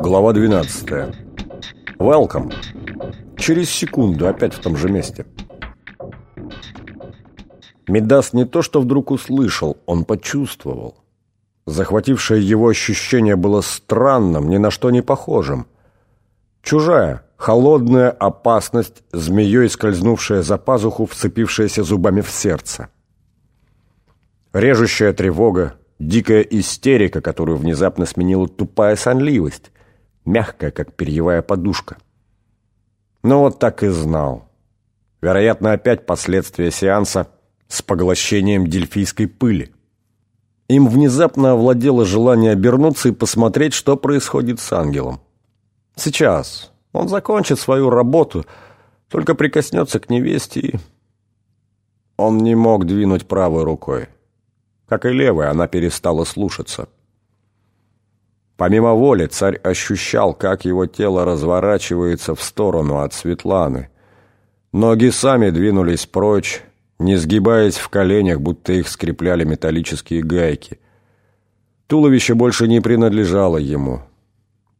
Глава 12. Welcome. Через секунду опять в том же месте. Медас не то что вдруг услышал, он почувствовал. Захватившее его ощущение было странным, ни на что не похожим. Чужая, холодная опасность, змеей скользнувшая за пазуху, вцепившаяся зубами в сердце. Режущая тревога, дикая истерика, которую внезапно сменила тупая сонливость, мягкая, как перьевая подушка. Но вот так и знал. Вероятно, опять последствия сеанса с поглощением дельфийской пыли. Им внезапно овладело желание обернуться и посмотреть, что происходит с ангелом. Сейчас. Он закончит свою работу, только прикоснется к невесте и... Он не мог двинуть правой рукой. Как и левой, она перестала слушаться. Помимо воли царь ощущал, как его тело разворачивается в сторону от Светланы. Ноги сами двинулись прочь, не сгибаясь в коленях, будто их скрепляли металлические гайки. Туловище больше не принадлежало ему.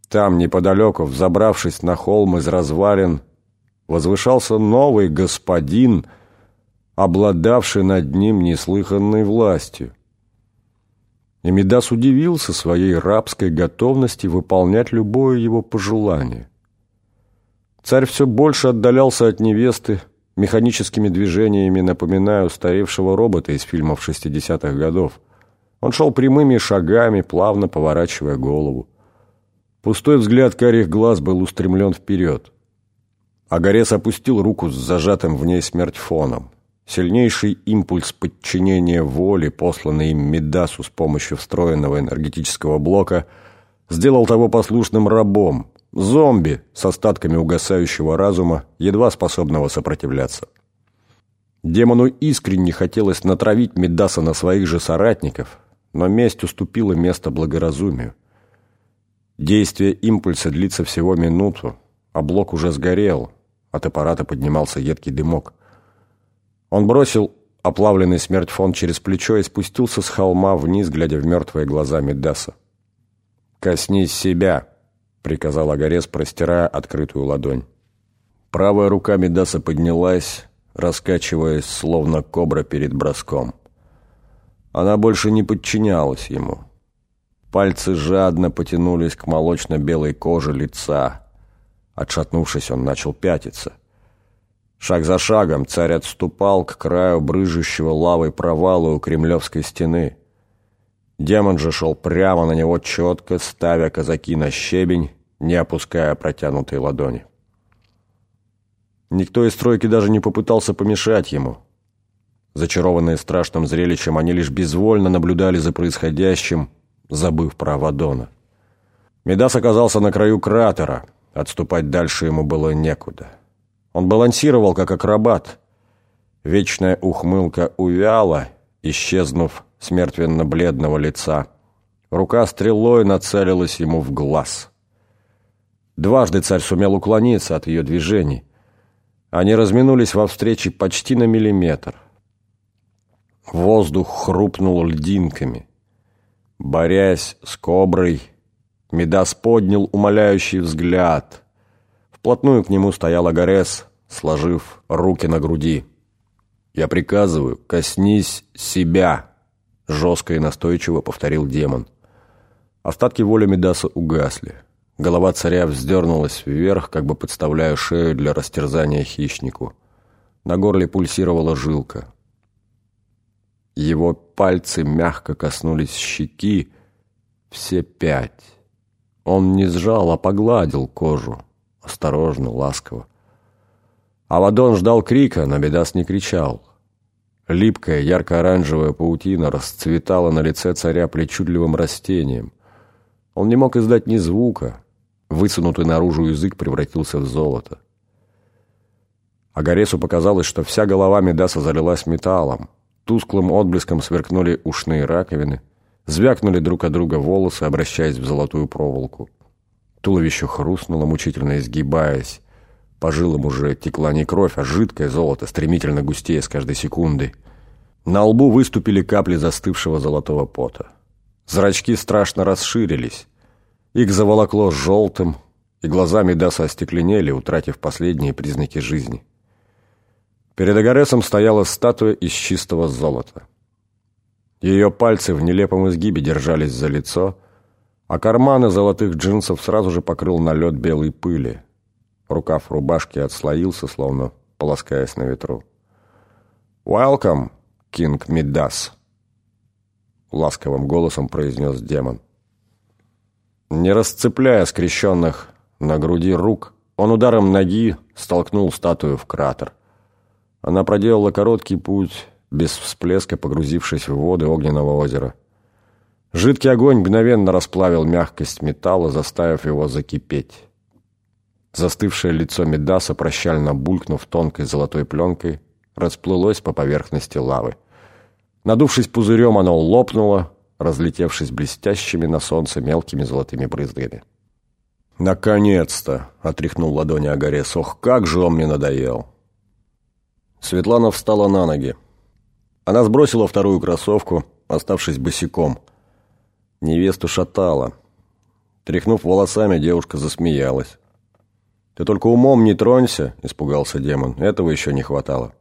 Там, неподалеку, взобравшись на холм из развалин, возвышался новый господин, обладавший над ним неслыханной властью. И Медас удивился своей рабской готовности выполнять любое его пожелание. Царь все больше отдалялся от невесты, механическими движениями напоминая устаревшего робота из фильмов 60-х годов. Он шел прямыми шагами, плавно поворачивая голову. Пустой взгляд карих глаз был устремлен вперед. Агарес опустил руку с зажатым в ней смертьфоном. Сильнейший импульс подчинения воли, посланный им Медасу с помощью встроенного энергетического блока, сделал того послушным рабом, зомби с остатками угасающего разума, едва способного сопротивляться. Демону искренне хотелось натравить Медаса на своих же соратников, но месть уступила место благоразумию. Действие импульса длится всего минуту, а блок уже сгорел, от аппарата поднимался едкий дымок. Он бросил оплавленный смерть-фон через плечо и спустился с холма вниз, глядя в мертвые глаза Медаса. «Коснись себя!» — приказал Агарес, простирая открытую ладонь. Правая рука Медаса поднялась, раскачиваясь, словно кобра перед броском. Она больше не подчинялась ему. Пальцы жадно потянулись к молочно-белой коже лица. Отшатнувшись, он начал пятиться — Шаг за шагом царь отступал к краю брыжущего лавой провала у кремлевской стены. Демон же шел прямо на него четко, ставя казаки на щебень, не опуская протянутой ладони. Никто из стройки даже не попытался помешать ему. Зачарованные страшным зрелищем, они лишь безвольно наблюдали за происходящим, забыв про Авадона. Медас оказался на краю кратера, отступать дальше ему было некуда. Он балансировал, как акробат. Вечная ухмылка увяла, исчезнув с мертвенно-бледного лица. Рука стрелой нацелилась ему в глаз. Дважды царь сумел уклониться от ее движений. Они разминулись во встрече почти на миллиметр. Воздух хрупнул льдинками. Борясь с коброй, Медас поднял умоляющий взгляд — Вплотную к нему стоял Агарес, сложив руки на груди. «Я приказываю, коснись себя!» Жестко и настойчиво повторил демон. Остатки воли Медаса угасли. Голова царя вздернулась вверх, как бы подставляя шею для растерзания хищнику. На горле пульсировала жилка. Его пальцы мягко коснулись щеки, все пять. Он не сжал, а погладил кожу осторожно, ласково. Авадон ждал крика, но Бедас не кричал. Липкая, ярко-оранжевая паутина расцветала на лице царя причудливым растением. Он не мог издать ни звука. Высунутый наружу язык превратился в золото. Агаресу показалось, что вся голова Медаса залилась металлом. Тусклым отблеском сверкнули ушные раковины, звякнули друг от друга волосы, обращаясь в золотую проволоку. Туловище хрустнуло, мучительно изгибаясь. По жилам уже текла не кровь, а жидкое золото, стремительно густее с каждой секундой. На лбу выступили капли застывшего золотого пота. Зрачки страшно расширились. Их заволокло желтым, и глаза Медаса остекленели, утратив последние признаки жизни. Перед Агаресом стояла статуя из чистого золота. Ее пальцы в нелепом изгибе держались за лицо, а карманы золотых джинсов сразу же покрыл налет белой пыли. Рукав рубашки отслоился, словно полоскаясь на ветру. «Welcome, Кинг Мидас!» Ласковым голосом произнес демон. Не расцепляя скрещенных на груди рук, он ударом ноги столкнул статую в кратер. Она проделала короткий путь, без всплеска погрузившись в воды огненного озера. Жидкий огонь мгновенно расплавил мягкость металла, заставив его закипеть. Застывшее лицо Медаса, прощально булькнув тонкой золотой пленкой, расплылось по поверхности лавы. Надувшись пузырем, оно лопнуло, разлетевшись блестящими на солнце мелкими золотыми брызгами. «Наконец-то!» — отряхнул ладони Агарес. «Ох, как же он мне надоел!» Светлана встала на ноги. Она сбросила вторую кроссовку, оставшись босиком. Невесту шатала. Тряхнув волосами, девушка засмеялась. «Ты только умом не тронься», — испугался демон. «Этого еще не хватало».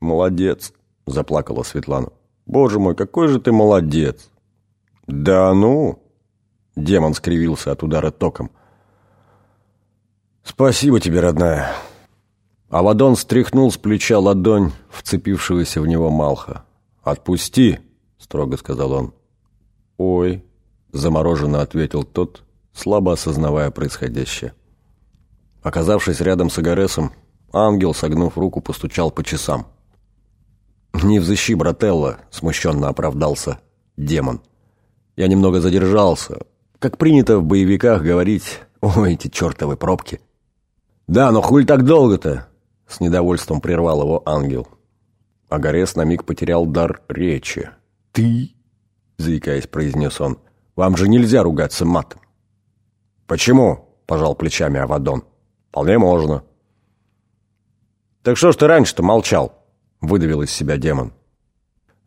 «Молодец», — заплакала Светлана. «Боже мой, какой же ты молодец!» «Да ну!» — демон скривился от удара током. «Спасибо тебе, родная!» Авадон стряхнул с плеча ладонь вцепившегося в него Малха. «Отпусти!» — строго сказал он. «Ой!» — замороженно ответил тот, слабо осознавая происходящее. Оказавшись рядом с Агаресом, ангел, согнув руку, постучал по часам. «Не взыщи, брателло!» — смущенно оправдался демон. «Я немного задержался. Как принято в боевиках говорить, ой, эти чертовы пробки!» «Да, но хуль так долго-то?» С недовольством прервал его ангел. Агарес на миг потерял дар речи. «Ты?» — заикаясь, произнес он. «Вам же нельзя ругаться матом». «Почему?» — пожал плечами Авадон. «Вполне можно». «Так что ж ты раньше-то молчал?» — выдавил из себя демон.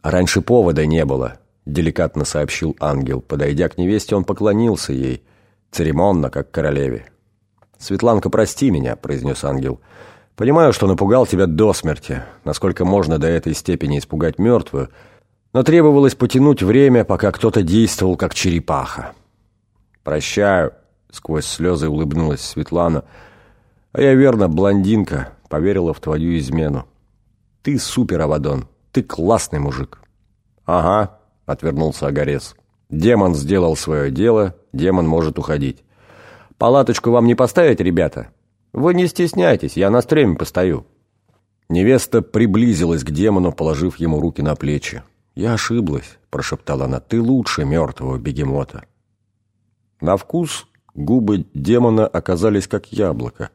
«А раньше повода не было», — деликатно сообщил ангел. Подойдя к невесте, он поклонился ей, церемонно, как королеве. «Светланка, прости меня», — произнес ангел. Понимаю, что напугал тебя до смерти, насколько можно до этой степени испугать мертвую, но требовалось потянуть время, пока кто-то действовал как черепаха. «Прощаю», — сквозь слезы улыбнулась Светлана, «а я верно, блондинка, поверила в твою измену. Ты супер, Авадон, ты классный мужик». «Ага», — отвернулся Агарес. «Демон сделал свое дело, демон может уходить». «Палаточку вам не поставить, ребята?» «Вы не стесняйтесь, я на стреме постою». Невеста приблизилась к демону, положив ему руки на плечи. «Я ошиблась», — прошептала она, — «ты лучше мертвого бегемота». На вкус губы демона оказались как яблоко.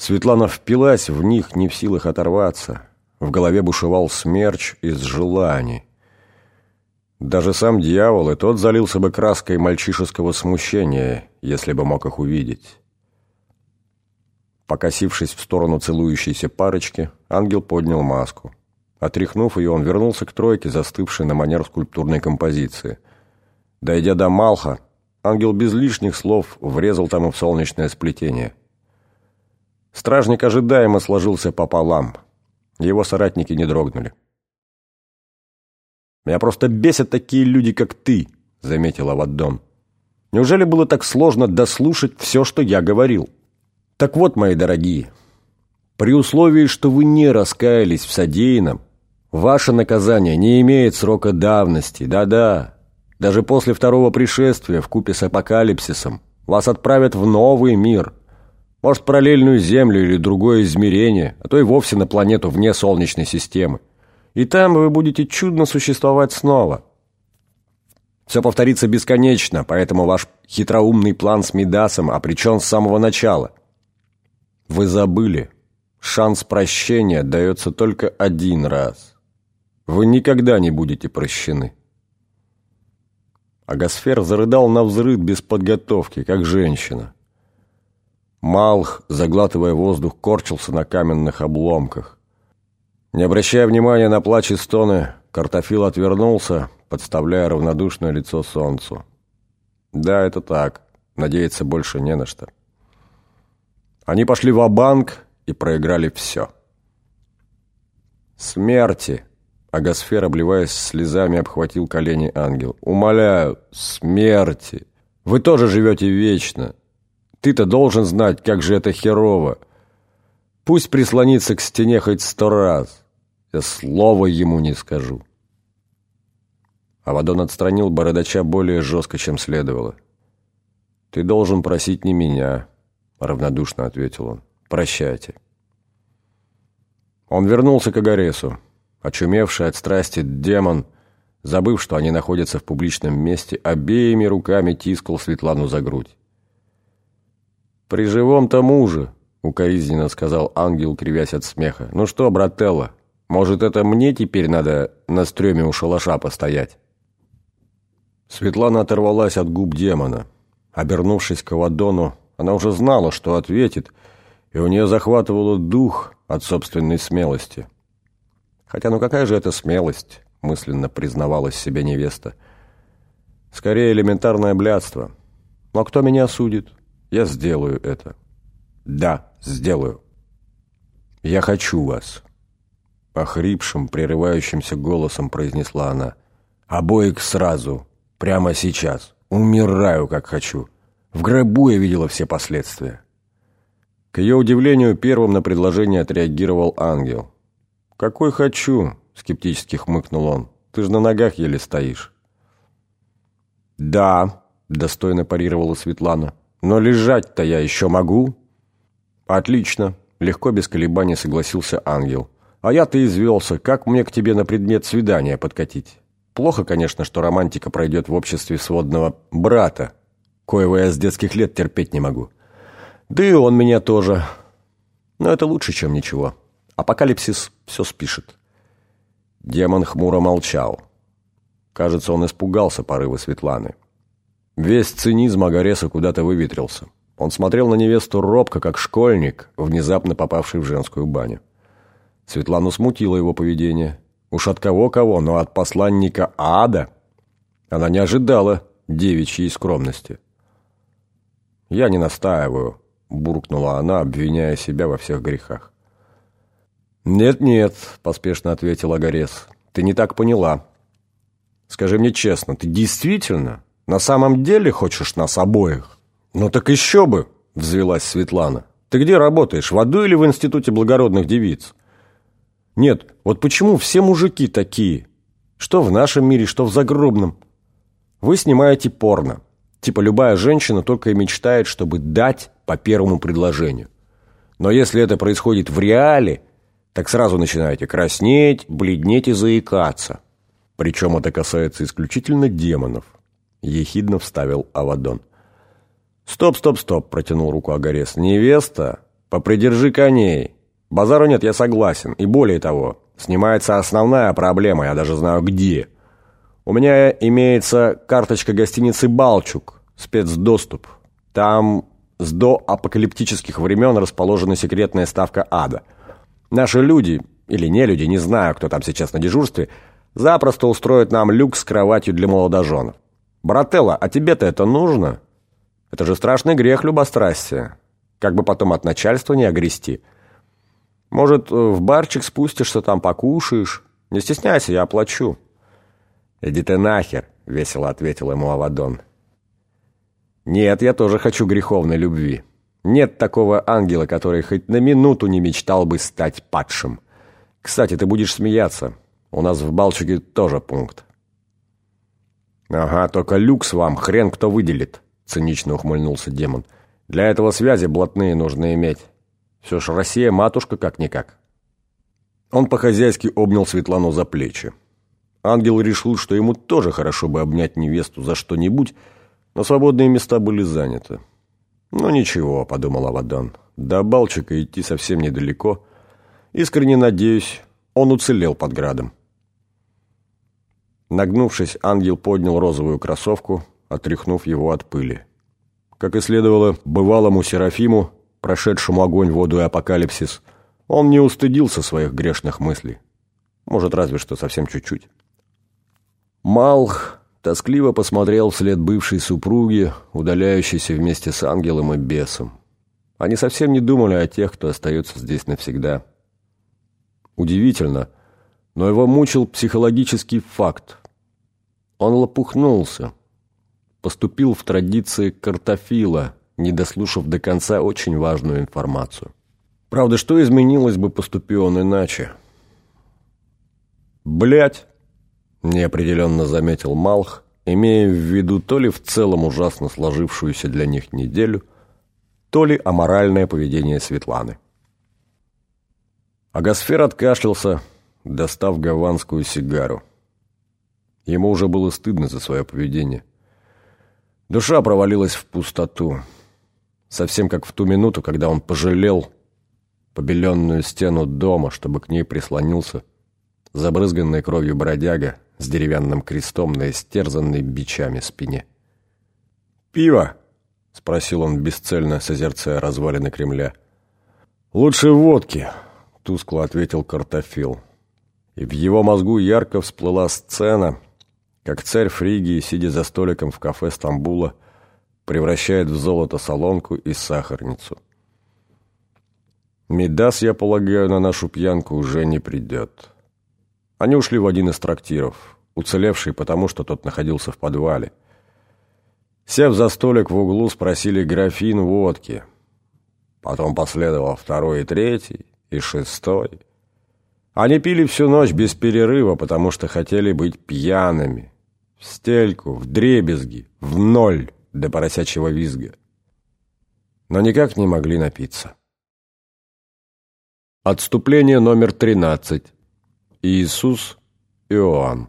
Светлана впилась в них, не в силах оторваться. В голове бушевал смерч из желаний. Даже сам дьявол и тот залился бы краской мальчишеского смущения, если бы мог их увидеть. Покосившись в сторону целующейся парочки, ангел поднял маску. Отряхнув ее, он вернулся к тройке, застывшей на манер скульптурной композиции. Дойдя до Малха, ангел без лишних слов врезал там и в солнечное сплетение. Стражник ожидаемо сложился пополам. Его соратники не дрогнули. «Меня просто бесят такие люди, как ты», — заметил Аваддон. «Неужели было так сложно дослушать все, что я говорил?» Так вот, мои дорогие, при условии, что вы не раскаялись в содеянном, ваше наказание не имеет срока давности, да-да. Даже после второго пришествия в купе с апокалипсисом вас отправят в новый мир. Может, параллельную Землю или другое измерение, а то и вовсе на планету вне Солнечной системы. И там вы будете чудно существовать снова. Все повторится бесконечно, поэтому ваш хитроумный план с Мидасом опречен с самого начала. Вы забыли. Шанс прощения дается только один раз. Вы никогда не будете прощены. Агасфер зарыдал на взрыв без подготовки, как женщина. Малх, заглатывая воздух, корчился на каменных обломках. Не обращая внимания на плач и стоны, картофил отвернулся, подставляя равнодушное лицо солнцу. «Да, это так», Надеяться больше не на что. Они пошли в банк и проиграли все. «Смерти!» Агосфер, обливаясь слезами, обхватил колени ангел. «Умоляю, смерти! Вы тоже живете вечно! Ты-то должен знать, как же это херово! Пусть прислонится к стене хоть сто раз! Я слова ему не скажу!» Авадон отстранил бородача более жестко, чем следовало. «Ты должен просить не меня», — равнодушно ответил он. «Прощайте». Он вернулся к Агаресу. Очумевший от страсти демон, забыв, что они находятся в публичном месте, обеими руками тискал Светлану за грудь. «При живом-то муже», — укоризненно сказал ангел, кривясь от смеха. «Ну что, брателла, может, это мне теперь надо на стреме у шалаша постоять?» Светлана оторвалась от губ демона. Обернувшись к Авадону, она уже знала, что ответит, и у нее захватывало дух от собственной смелости. Хотя ну какая же это смелость, мысленно признавалась себе невеста. Скорее элементарное блядство. Но кто меня осудит? Я сделаю это. Да, сделаю. Я хочу вас. Охрипшим, прерывающимся голосом произнесла она. Обоих сразу. Прямо сейчас. Умираю, как хочу. В гробу я видела все последствия. К ее удивлению, первым на предложение отреагировал ангел. «Какой хочу?» — скептически хмыкнул он. «Ты же на ногах еле стоишь». «Да», — достойно парировала Светлана. «Но лежать-то я еще могу». «Отлично», — легко без колебаний согласился ангел. «А я-то извелся. Как мне к тебе на предмет свидания подкатить?» Плохо, конечно, что романтика пройдет в обществе сводного брата, коего я с детских лет терпеть не могу. Да и он меня тоже. Но это лучше, чем ничего. Апокалипсис все спишет. Демон хмуро молчал. Кажется, он испугался порыва Светланы. Весь цинизм Агареса куда-то выветрился. Он смотрел на невесту робко, как школьник, внезапно попавший в женскую баню. Светлану смутило его поведение. Уж от кого-кого, но от посланника ада она не ожидала девичьей скромности. «Я не настаиваю», — буркнула она, обвиняя себя во всех грехах. «Нет-нет», — поспешно ответил Агарес, — «ты не так поняла. Скажи мне честно, ты действительно, на самом деле хочешь нас обоих?» «Ну так еще бы», — взвелась Светлана. «Ты где работаешь, в аду или в Институте благородных девиц?» Нет, вот почему все мужики такие? Что в нашем мире, что в загробном. Вы снимаете порно. Типа любая женщина только и мечтает, чтобы дать по первому предложению. Но если это происходит в реале, так сразу начинаете краснеть, бледнеть и заикаться. Причем это касается исключительно демонов. Ехидно вставил Авадон. «Стоп, стоп, стоп!» – протянул руку Агарес. «Невеста, попридержи коней!» Базару нет, я согласен. И более того, снимается основная проблема, я даже знаю где. У меня имеется карточка гостиницы «Балчук», спецдоступ. Там с доапокалиптических времен расположена секретная ставка ада. Наши люди, или не люди, не знаю, кто там сейчас на дежурстве, запросто устроят нам люк с кроватью для молодоженов. Брателло, а тебе-то это нужно? Это же страшный грех любострастия. Как бы потом от начальства не огрести. Может, в барчик спустишься, там покушаешь? Не стесняйся, я оплачу». «Иди ты нахер», — весело ответил ему Авадон. «Нет, я тоже хочу греховной любви. Нет такого ангела, который хоть на минуту не мечтал бы стать падшим. Кстати, ты будешь смеяться. У нас в Балчуге тоже пункт». «Ага, только люкс вам хрен кто выделит», — цинично ухмыльнулся демон. «Для этого связи блатные нужно иметь». Все ж Россия матушка как-никак. Он по-хозяйски обнял Светлану за плечи. Ангел решил, что ему тоже хорошо бы обнять невесту за что-нибудь, но свободные места были заняты. «Ну ничего», — подумал Авадан, — «до Балчика идти совсем недалеко. Искренне надеюсь, он уцелел под градом». Нагнувшись, ангел поднял розовую кроссовку, отряхнув его от пыли. Как и следовало бывалому Серафиму, прошедшему огонь, воду и апокалипсис, он не устыдился своих грешных мыслей. Может, разве что совсем чуть-чуть. Малх тоскливо посмотрел вслед бывшей супруги, удаляющейся вместе с ангелом и бесом. Они совсем не думали о тех, кто остается здесь навсегда. Удивительно, но его мучил психологический факт. Он лопухнулся, поступил в традиции картофила, не дослушав до конца очень важную информацию. Правда, что изменилось бы, поступи он иначе? Блять, неопределенно заметил Малх, имея в виду то ли в целом ужасно сложившуюся для них неделю, то ли аморальное поведение Светланы. Агасфер откашлялся, достав гаванскую сигару. Ему уже было стыдно за свое поведение. Душа провалилась в пустоту. Совсем как в ту минуту, когда он пожалел побеленную стену дома, чтобы к ней прислонился забрызганный кровью бродяга с деревянным крестом на истерзанной бичами спине. «Пиво?» — спросил он, бесцельно созерцая развалины Кремля. «Лучше водки», — тускло ответил картофил. И в его мозгу ярко всплыла сцена — как царь Фригии, сидя за столиком в кафе Стамбула, превращает в золото солонку и сахарницу. Медас, я полагаю, на нашу пьянку уже не придет. Они ушли в один из трактиров, уцелевший потому, что тот находился в подвале. Сев за столик в углу, спросили графин водки. Потом последовал второй и третий, и шестой. Они пили всю ночь без перерыва, потому что хотели быть пьяными. В стельку, в дребезги, в ноль до поросячьего визга. Но никак не могли напиться. Отступление номер 13. Иисус Иоанн.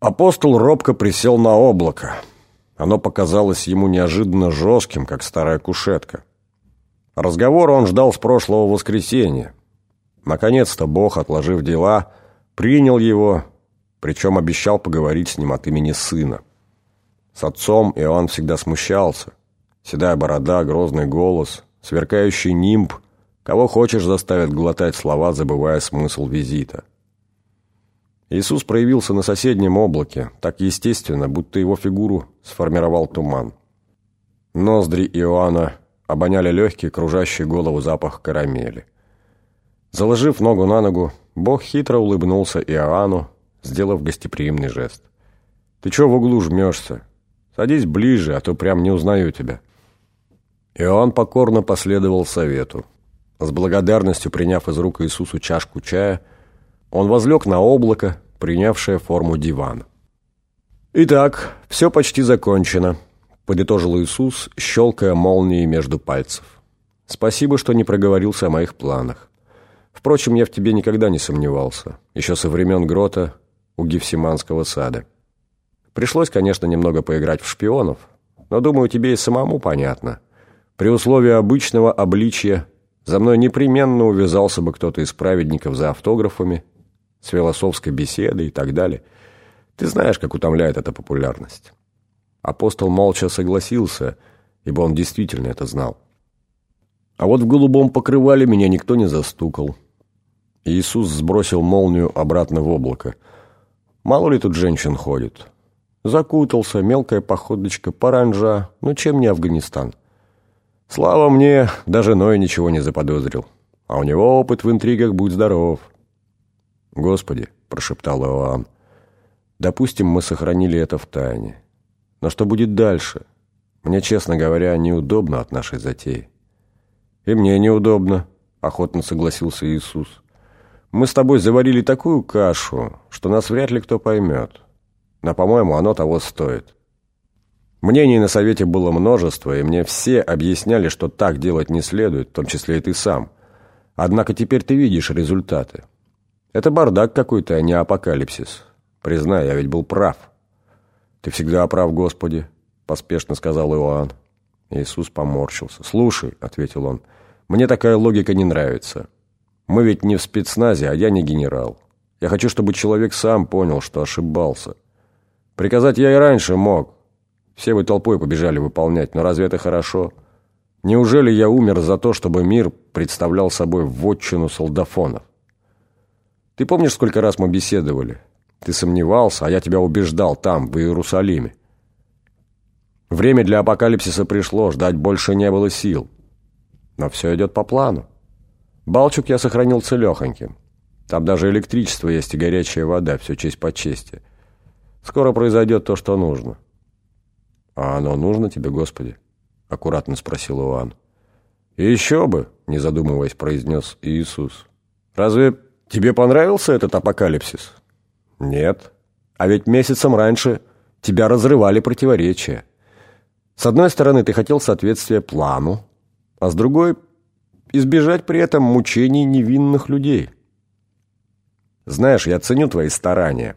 Апостол робко присел на облако. Оно показалось ему неожиданно жестким, как старая кушетка. Разговор он ждал с прошлого воскресенья. Наконец-то Бог, отложив дела, принял его, причем обещал поговорить с ним от имени сына. С отцом Иоанн всегда смущался. Седая борода, грозный голос, сверкающий нимб, кого хочешь заставят глотать слова, забывая смысл визита. Иисус проявился на соседнем облаке, так естественно, будто его фигуру сформировал туман. Ноздри Иоанна обоняли легкий, кружащий голову запах карамели. Заложив ногу на ногу, Бог хитро улыбнулся Иоанну, сделав гостеприимный жест. «Ты чего в углу жмешься? Садись ближе, а то прям не узнаю тебя». Иоанн покорно последовал совету. С благодарностью приняв из рук Иисусу чашку чая, он возлег на облако, принявшее форму дивана. «Итак, все почти закончено», — подытожил Иисус, щелкая молнией между пальцев. «Спасибо, что не проговорился о моих планах. Впрочем, я в тебе никогда не сомневался, еще со времен Грота у Гефсиманского сада. Пришлось, конечно, немного поиграть в шпионов, но, думаю, тебе и самому понятно. При условии обычного обличья за мной непременно увязался бы кто-то из праведников за автографами, с философской беседой и так далее. Ты знаешь, как утомляет эта популярность. Апостол молча согласился, ибо он действительно это знал. А вот в голубом покрывале меня никто не застукал. Иисус сбросил молнию обратно в облако. Мало ли тут женщин ходит. Закутался, мелкая походочка, паранжа. Ну чем не Афганистан? Слава мне, даже Ной ничего не заподозрил. А у него опыт в интригах, будь здоров. «Господи», — прошептал Иоанн, — «допустим, мы сохранили это в тайне. Но что будет дальше? Мне, честно говоря, неудобно от нашей затеи». «И мне неудобно», — охотно согласился Иисус. «Мы с тобой заварили такую кашу, что нас вряд ли кто поймет. Но, по-моему, оно того стоит». Мнений на совете было множество, и мне все объясняли, что так делать не следует, в том числе и ты сам. Однако теперь ты видишь результаты. Это бардак какой-то, а не апокалипсис. Признай, я ведь был прав. Ты всегда прав, Господи, поспешно сказал Иоанн. Иисус поморщился. «Слушай», — ответил он, — «мне такая логика не нравится. Мы ведь не в спецназе, а я не генерал. Я хочу, чтобы человек сам понял, что ошибался. Приказать я и раньше мог. Все вы толпой побежали выполнять, но разве это хорошо? Неужели я умер за то, чтобы мир представлял собой вотчину солдафонов? Ты помнишь, сколько раз мы беседовали? Ты сомневался, а я тебя убеждал там, в Иерусалиме. Время для апокалипсиса пришло, ждать больше не было сил. Но все идет по плану. Балчук я сохранил целехоньким. Там даже электричество есть и горячая вода, все честь по чести. Скоро произойдет то, что нужно. А оно нужно тебе, Господи? Аккуратно спросил Иоанн. еще бы, не задумываясь, произнес Иисус. Разве тебе понравился этот апокалипсис? Нет. А ведь месяцем раньше тебя разрывали противоречия. С одной стороны, ты хотел соответствия плану, а с другой – избежать при этом мучений невинных людей. Знаешь, я ценю твои старания.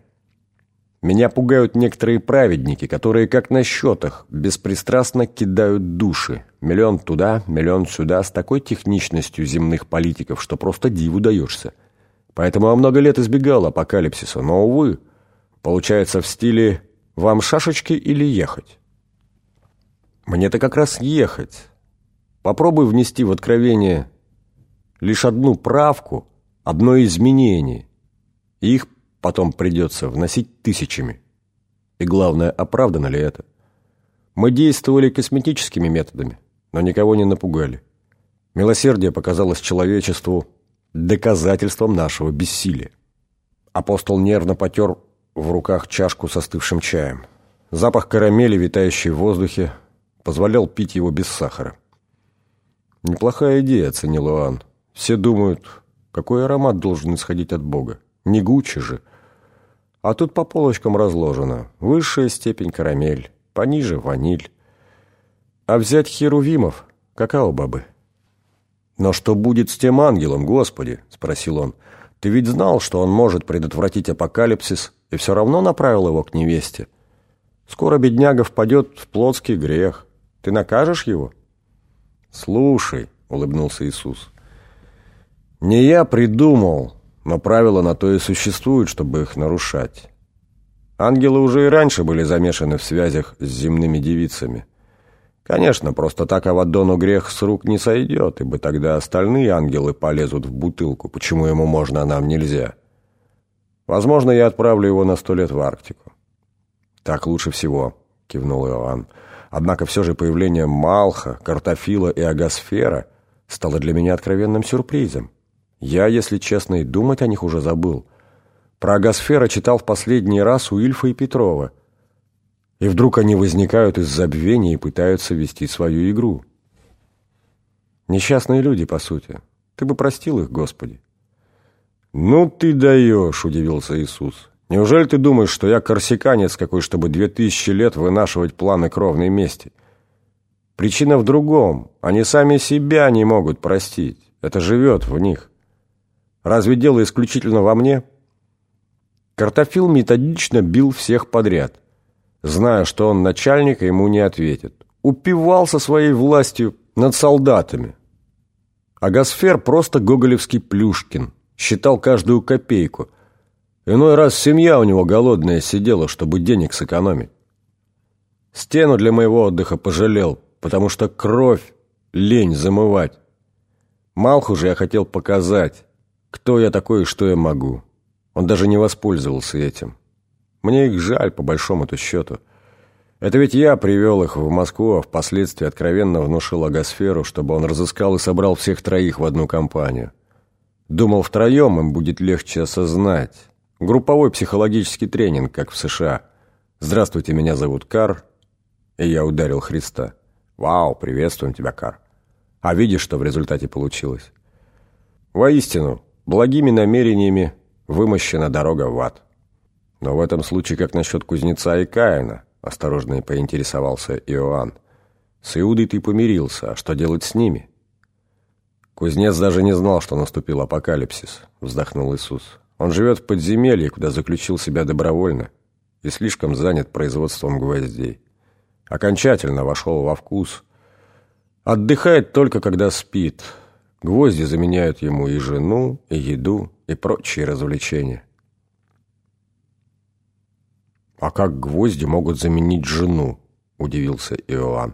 Меня пугают некоторые праведники, которые, как на счетах, беспристрастно кидают души. Миллион туда, миллион сюда, с такой техничностью земных политиков, что просто диву даешься. Поэтому я много лет избегал апокалипсиса, но, увы, получается в стиле «вам шашечки или ехать?». Мне-то как раз ехать. Попробуй внести в откровение лишь одну правку, одно изменение, и их потом придется вносить тысячами. И главное, оправдано ли это? Мы действовали косметическими методами, но никого не напугали. Милосердие показалось человечеству доказательством нашего бессилия. Апостол нервно потер в руках чашку с остывшим чаем. Запах карамели, витающий в воздухе, позволял пить его без сахара. «Неплохая идея», — оценил Иоанн. «Все думают, какой аромат должен исходить от Бога. Не Гуччи же. А тут по полочкам разложено. Высшая степень карамель, пониже ваниль. А взять херувимов, какао-бобы». «Но что будет с тем ангелом, Господи?» — спросил он. «Ты ведь знал, что он может предотвратить апокалипсис, и все равно направил его к невесте. Скоро бедняга впадет в плотский грех». Ты накажешь его?» «Слушай», — улыбнулся Иисус, — «не я придумал, но правила на то и существуют, чтобы их нарушать. Ангелы уже и раньше были замешаны в связях с земными девицами. Конечно, просто так Авадону грех с рук не сойдет, ибо тогда остальные ангелы полезут в бутылку, почему ему можно, а нам нельзя. Возможно, я отправлю его на сто лет в Арктику». «Так лучше всего», — кивнул Иоанн. Однако все же появление Малха, Картофила и Агасфера стало для меня откровенным сюрпризом. Я, если честно, и думать о них уже забыл. Про Агасфера читал в последний раз у Ильфа и Петрова. И вдруг они возникают из забвения и пытаются вести свою игру. Несчастные люди, по сути. Ты бы простил их, Господи. «Ну ты даешь!» — удивился Иисус. Неужели ты думаешь, что я корсиканец какой, чтобы две тысячи лет вынашивать планы кровной мести? Причина в другом. Они сами себя не могут простить. Это живет в них. Разве дело исключительно во мне? Картофил методично бил всех подряд. Зная, что он начальник, ему не ответит. Упивался своей властью над солдатами. А Гасфер просто гоголевский Плюшкин. Считал каждую копейку – Иной раз семья у него голодная сидела, чтобы денег сэкономить. Стену для моего отдыха пожалел, потому что кровь лень замывать. Малху же я хотел показать, кто я такой и что я могу. Он даже не воспользовался этим. Мне их жаль, по большому-то счету. Это ведь я привел их в Москву, а впоследствии откровенно внушил Агосферу, чтобы он разыскал и собрал всех троих в одну компанию. Думал, втроем им будет легче осознать Групповой психологический тренинг, как в США. «Здравствуйте, меня зовут Кар». И я ударил Христа. «Вау, приветствуем тебя, Кар». А видишь, что в результате получилось? Воистину, благими намерениями вымощена дорога в ад. Но в этом случае как насчет кузнеца и Каина? Осторожно поинтересовался Иоанн. С Иудой ты помирился, а что делать с ними? Кузнец даже не знал, что наступил апокалипсис, вздохнул Иисус. Он живет в подземелье, куда заключил себя добровольно и слишком занят производством гвоздей. Окончательно вошел во вкус. Отдыхает только, когда спит. Гвозди заменяют ему и жену, и еду, и прочие развлечения. «А как гвозди могут заменить жену?» – удивился Иоанн.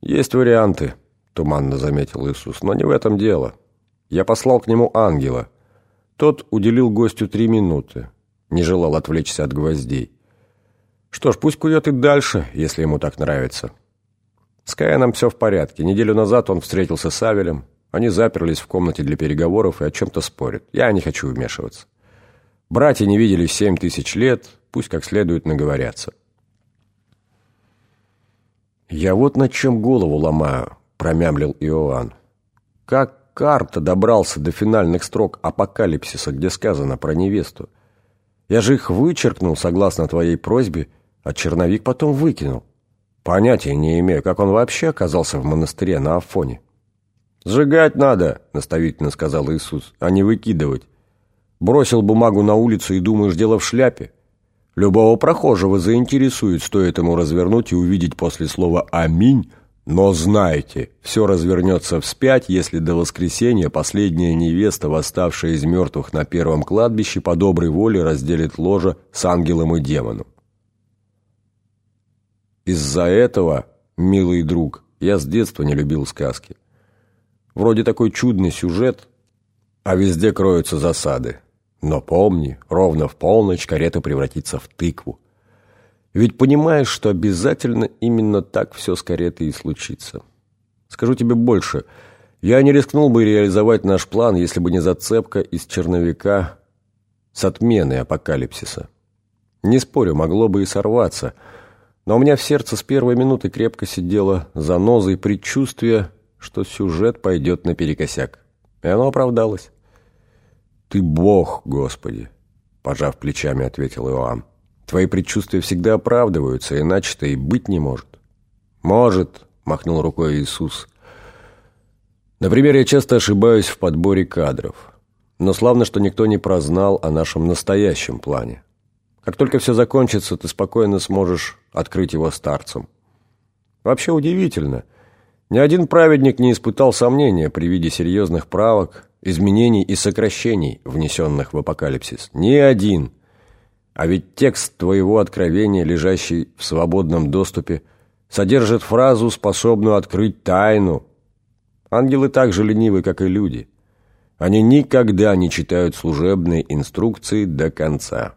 «Есть варианты», – туманно заметил Иисус, – «но не в этом дело. Я послал к нему ангела – тот уделил гостю три минуты. не желал отвлечься от гвоздей. Что ж, пусть кует и дальше, если ему так нравится. С Каином все в порядке. Неделю назад он встретился с Авелем. Они заперлись в комнате для переговоров и о чем-то спорят. Я не хочу вмешиваться. Братья не виделись семь тысяч лет, пусть как следует наговорятся. «Я вот над чем голову ломаю», — промямлил Иоанн. «Как карта добрался до финальных строк апокалипсиса, где сказано про невесту? Я же их вычеркнул, согласно твоей просьбе, а черновик потом выкинул. Понятия не имею, как он вообще оказался в монастыре на Афоне. «Сжигать надо», — наставительно сказал Иисус, — «а не выкидывать. Бросил бумагу на улицу и думаешь, дело в шляпе. Любого прохожего заинтересует, стоит ему развернуть и увидеть после слова «Аминь», но знайте, все развернется вспять, если до воскресенья последняя невеста, восставшая из мертвых на первом кладбище, по доброй воле разделит ложе с ангелом и демоном. Из-за этого, милый друг, я с детства не любил сказки. Вроде такой чудный сюжет, а везде кроются засады. Но помни, ровно в полночь карета превратится в тыкву. Ведь понимаешь, что обязательно именно так все с каретой и случится. Скажу тебе больше. Я не рискнул бы реализовать наш план, если бы не зацепка из черновика с отменой апокалипсиса. Не спорю, могло бы и сорваться – но у меня в сердце с первой минуты крепко сидело занозой предчувствие, что сюжет пойдет наперекосяк. И оно оправдалось. «Ты Бог, Господи!» — пожав плечами, ответил Иоанн. «Твои предчувствия всегда оправдываются, иначе-то и быть не может». «Может», — махнул рукой Иисус. «Например, я часто ошибаюсь в подборе кадров. Но славно, что никто не прознал о нашем настоящем плане. Как только все закончится, ты спокойно сможешь открыть его старцем. Вообще удивительно. Ни один праведник не испытал сомнения при виде серьезных правок, изменений и сокращений, внесенных в апокалипсис. Ни один. А ведь текст твоего откровения, лежащий в свободном доступе, содержит фразу, способную открыть тайну. Ангелы так же ленивы, как и люди. Они никогда не читают служебные инструкции до конца.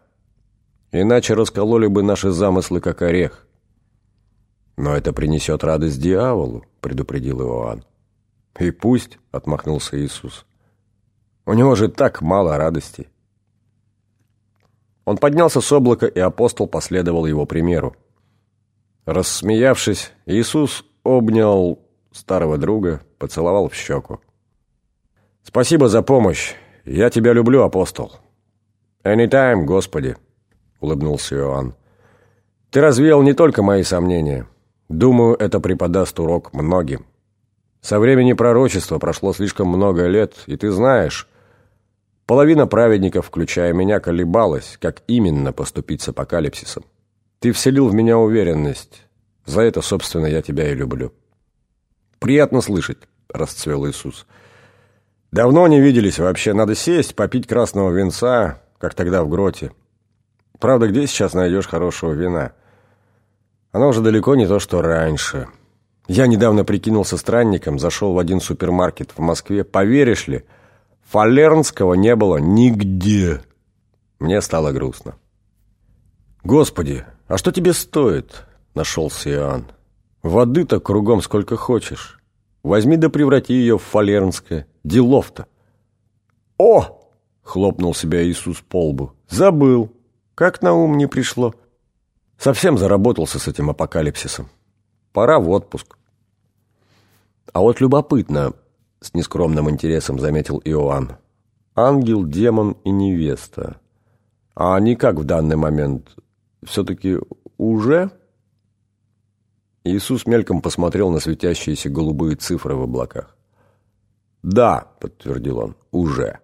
Иначе раскололи бы наши замыслы, как орех. «Но это принесет радость дьяволу», — предупредил Иоанн. «И пусть», — отмахнулся Иисус. «У него же так мало радости». Он поднялся с облака, и апостол последовал его примеру. Рассмеявшись, Иисус обнял старого друга, поцеловал в щеку. «Спасибо за помощь. Я тебя люблю, апостол». «Anytime, Господи», улыбнулся Иоанн. «Ты развеял не только мои сомнения. Думаю, это преподаст урок многим. Со времени пророчества прошло слишком много лет, и ты знаешь, половина праведников, включая меня, колебалась, как именно поступить с апокалипсисом. Ты вселил в меня уверенность. За это, собственно, я тебя и люблю». «Приятно слышать», — расцвел Иисус. «Давно не виделись вообще. Надо сесть, попить красного венца, как тогда в гроте». Правда, где сейчас найдешь хорошего вина? Оно уже далеко не то, что раньше. Я недавно прикинулся странником, зашел в один супермаркет в Москве. Поверишь ли, фалернского не было нигде. Мне стало грустно. «Господи, а что тебе стоит?» — нашелся Иоанн. «Воды-то кругом сколько хочешь. Возьми да преврати ее в фалернское. Делов-то». «О!» — хлопнул себя Иисус по лбу. «Забыл. Как на ум не пришло. Совсем заработался с этим апокалипсисом. Пора в отпуск. А вот любопытно, с нескромным интересом заметил Иоанн. Ангел, демон и невеста. А они как в данный момент? Все-таки уже? Иисус мельком посмотрел на светящиеся голубые цифры в облаках. «Да», — подтвердил он, — «уже».